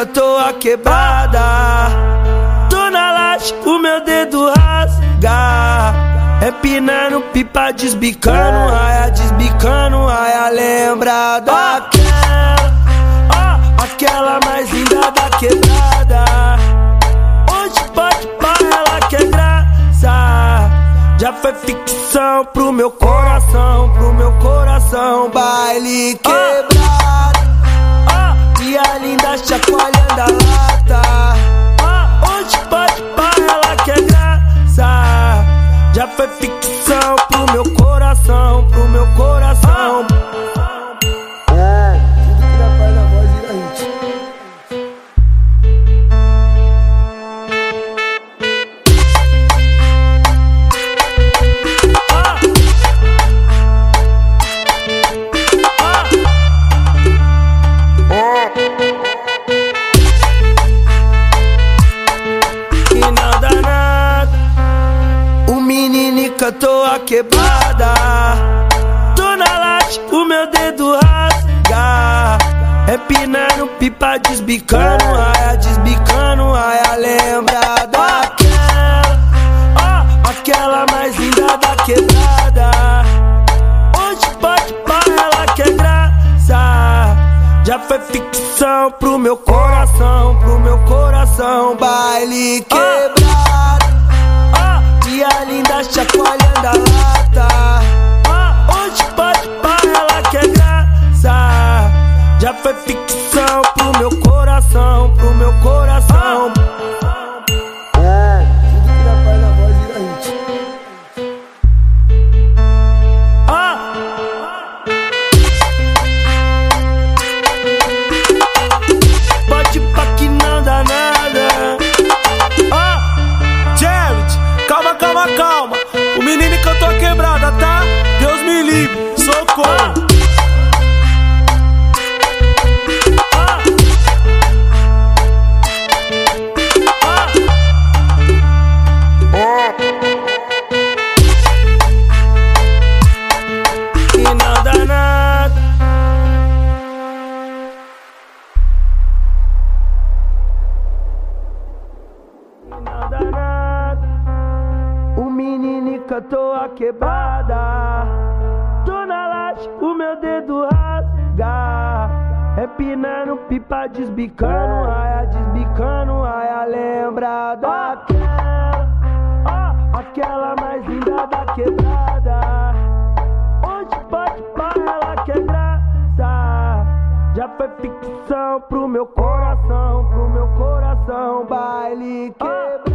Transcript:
cantou a quebrada. Tô na laje, o meu dedo rasga. Empinando pipa, desbicando raia, desbicando raia. Lembra daquela, ó, aquela mais linda da quebrada. Hoje pode para ela que é graça. Já foi ficção pro meu coração, pro meu coração. Baile quebrado. Linda chacoalhando a cantou a quebrada. Tô na laje, o meu dedo rasga. Empinando pipa, desbicando raia, desbicando raia. Lembra daquela, ó, aquela mais linda da quebrada. Hoje pode para ela que é graça. Já foi ficção pro meu coração, pro meu coração. Baile quebrado. Já foi ficção O menino cantou a quebrada. Tô na laje, o meu dedo rasga. Empinando pipa, desbicando raia, desbicando raia. Lembra daquela, ó, aquela mais linda da quebrada. Hoje pode para ela que é. Já foi ficção pro meu coração, pro meu coração. Baile que